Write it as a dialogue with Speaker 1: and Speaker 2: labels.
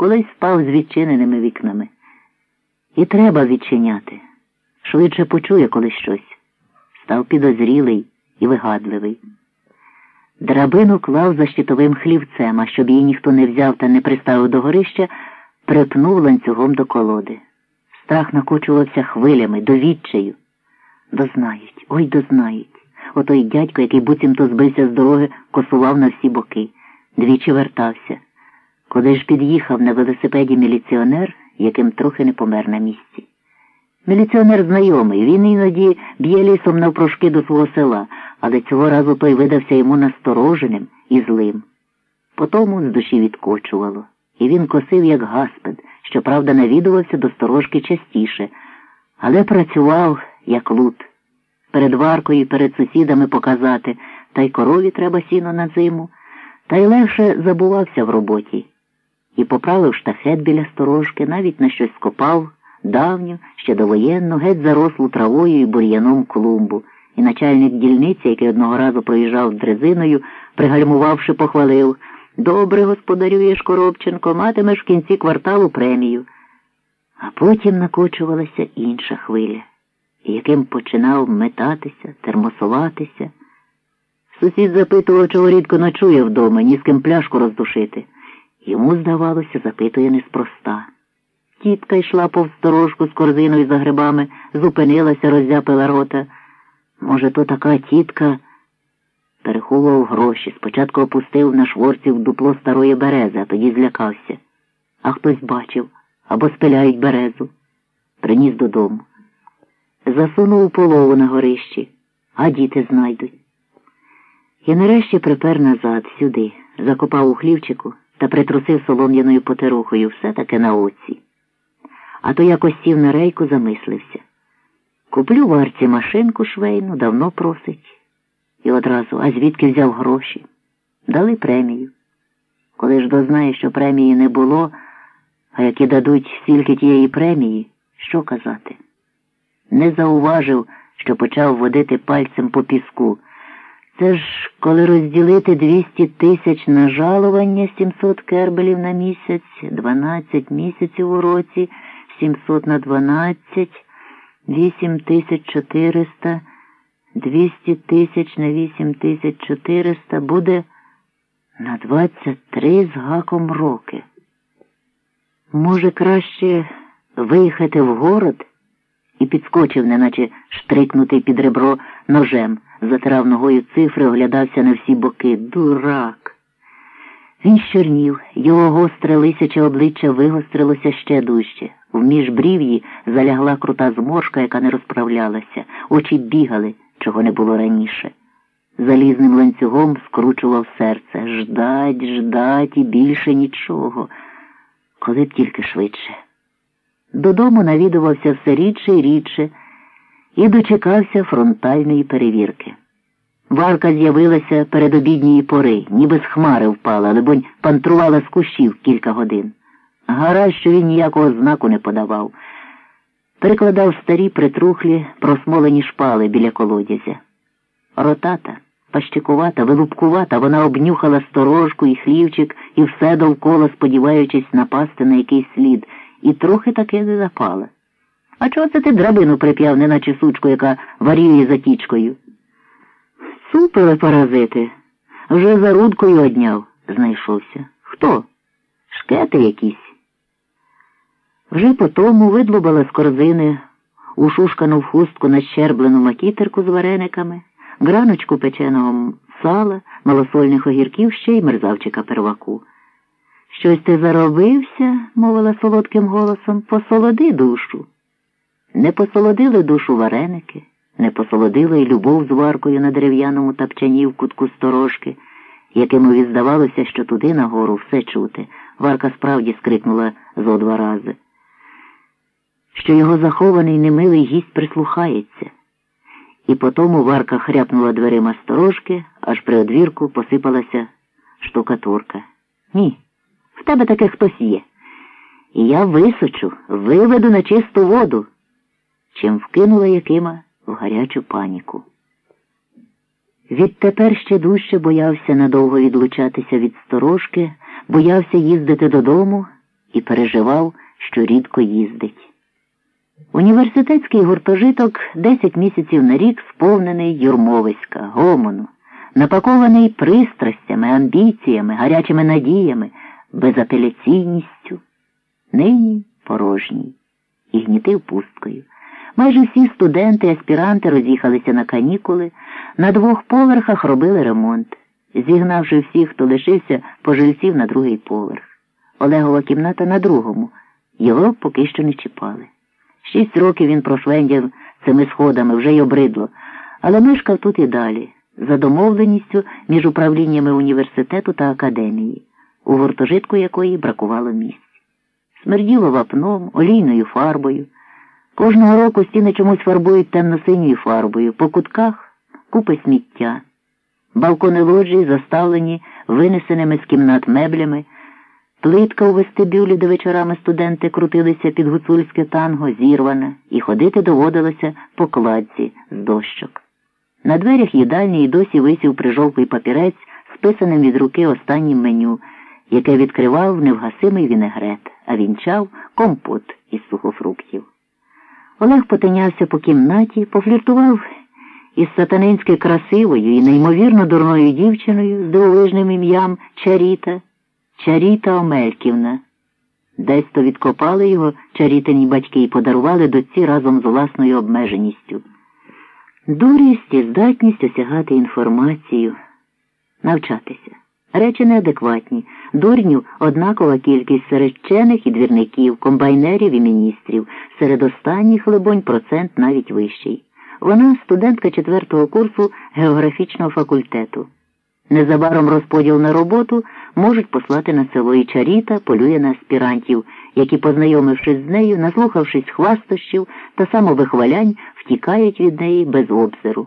Speaker 1: колись спав з відчиненими вікнами. І треба відчиняти. Швидше почує колись щось. Став підозрілий і вигадливий. Драбину клав за щитовим хлівцем, а щоб її ніхто не взяв та не приставив до горища, припнув ланцюгом до колоди. Страх накочувався хвилями, до відчаю. Дознають, ой дознають. Отой дядько, який буцімто збився з дороги, косував на всі боки, двічі вертався. Коли ж під'їхав на велосипеді міліціонер, яким трохи не помер на місці. Міліціонер знайомий, він іноді б'є лісом навпрошки до свого села, але цього разу той видався йому настороженим і злим. Потому з душі відкочувало, і він косив, як гаспед, щоправда, навідувався до сторожки частіше, але працював, як лут. Перед варкою перед сусідами показати, та й корові треба сіно на зиму, та й легше забувався в роботі. І поправив штахет біля сторожки, навіть на щось скопав давню, ще довоєнну, геть зарослу травою і бур'яном клумбу, і начальник дільниці, який одного разу проїжджав дрезиною, пригальмувавши, похвалив Добре господарюєш, Коробченко, матимеш в кінці кварталу премію. А потім накочувалася інша хвиля, яким починав метатися, термосуватися. Сусід запитував, чого рідко ночує вдома, ні з ким пляшку роздушити. Йому, здавалося, запитує неспроста. Тітка йшла повз сторожку з корзиною за грибами, зупинилася, роззяпила рота. Може, то така тітка переховував гроші, спочатку опустив на шворці в дупло старої берези, а тоді злякався. А хтось бачив або спиляють березу. Приніс додому. Засунув полову на горищі, а діти знайдуть. І нарешті припер назад, сюди, закопав у хлівчику та притрусив солом'яною потерухою все таки на оці а то якось сів на рейку, замислився. Куплю варці машинку швейну, давно просить. І одразу, а звідки взяв гроші? Дали премію. Коли ж дознає, що премії не було, а які дадуть стільки тієї премії, що казати? Не зауважив, що почав водити пальцем по піску. Це ж коли розділити 200 тисяч на жалування 700 кербелів на місяць, 12 місяців у році. 700 на 12, 8400, 200 тисяч на 8400 буде на 23 з гаком роки. Може, краще виїхати в город і підскочив, неначе штрикнутий під ребро ножем, затирав ногою цифри, оглядався на всі боки. Дурак. Він щорнів, його гостре лисяче обличчя вигострилося ще дужче. В міжбрів'ї залягла крута зморшка, яка не розправлялася, очі бігали, чого не було раніше. Залізним ланцюгом скручував серце. Ждать, ждать і більше нічого, коли б тільки швидше. Додому навідувався все рідше і рідше і дочекався фронтальної перевірки. Варка з'явилася перед обідньої пори, ніби з хмари впала, либонь пантрувала з кущів кілька годин. Гаразд, що він ніякого знаку не подавав. Перекладав старі притрухлі, просмолені шпали біля колодязя. Ротата, пащикувата, вилупкувата, вона обнюхала сторожку і хлівчик і все довкола, сподіваючись напасти на якийсь слід, і трохи таки не запала. А чого це ти драбину прип'яв, неначе сучку, яка варює за тічкою? Супили паразити. Вже за рудкою одняв, знайшовся. Хто? Шкети якісь. Вже потому видлубала з корзини ушушкану в хустку нащерблену макітерку з варениками, граночку печеного сала, малосольних огірків ще й мерзавчика перваку. Щось ти заробився, мовила солодким голосом, посолоди душу. Не посолодили душу вареники, не посолодили й любов з варкою на дерев'яному тапчані в кутку сторожки, якимові здавалося, що туди нагору все чути. Варка справді скрикнула зо два рази що його захований немилий гість прислухається. І потому варка хряпнула дверима сторожки, аж при одвірку посипалася штукатурка. Ні, в тебе таке хтось є. І я височу, виведу на чисту воду, чим вкинула Якима в гарячу паніку. Відтепер ще дужче боявся надовго відлучатися від сторожки, боявся їздити додому і переживав, що рідко їздить. Університетський гуртожиток 10 місяців на рік сповнений юрмовиська, гомону, напакований пристрастями, амбіціями, гарячими надіями, безапеляційністю. Нині порожній і гнітив пусткою. Майже всі студенти і аспіранти роз'їхалися на канікули, на двох поверхах робили ремонт, зігнавши всіх, хто лишився пожильців на другий поверх. Олегова кімната на другому. Його поки що не чіпали. Шість років він прошлендяв цими сходами, вже й обридло, але мешкав тут і далі, за домовленістю між управліннями університету та академії, у гуртожитку якої бракувало місць. Смерділо вапном, олійною фарбою. Кожного року стіни чомусь фарбують темно-синьою фарбою, по кутках купи сміття. Балкони лоджії заставлені винесеними з кімнат меблями. Плитка у вестибюлі, де вечорами студенти крутилися під гуцульське танго, зірвана, і ходити доводилося по кладці з дощок. На дверях їдальні й досі висів прижовклий папірець, списаним від руки останнім меню, яке відкривав невгасимий вінегрет, а вінчав компот. Олег потинявся по кімнаті, пофліртував із сатанинськи красивою і неймовірно дурною дівчиною з дивовижним ім'ям Чаріта. Чаріта Омельківна. Десь то відкопали його чарітині батьки і подарували дочці разом з власною обмеженістю. Дурість і здатність осягати інформацію, навчатися. Речі неадекватні, дурнів однакова кількість серед вчених і двірників, комбайнерів і міністрів, серед останніх, либонь, процент навіть вищий. Вона студентка четвертого курсу географічного факультету. Незабаром розподіл на роботу можуть послати на село і чаріта полює на аспірантів, які, познайомившись з нею, наслухавшись хвастощів та самовихвалянь, втікають від неї без обзиру.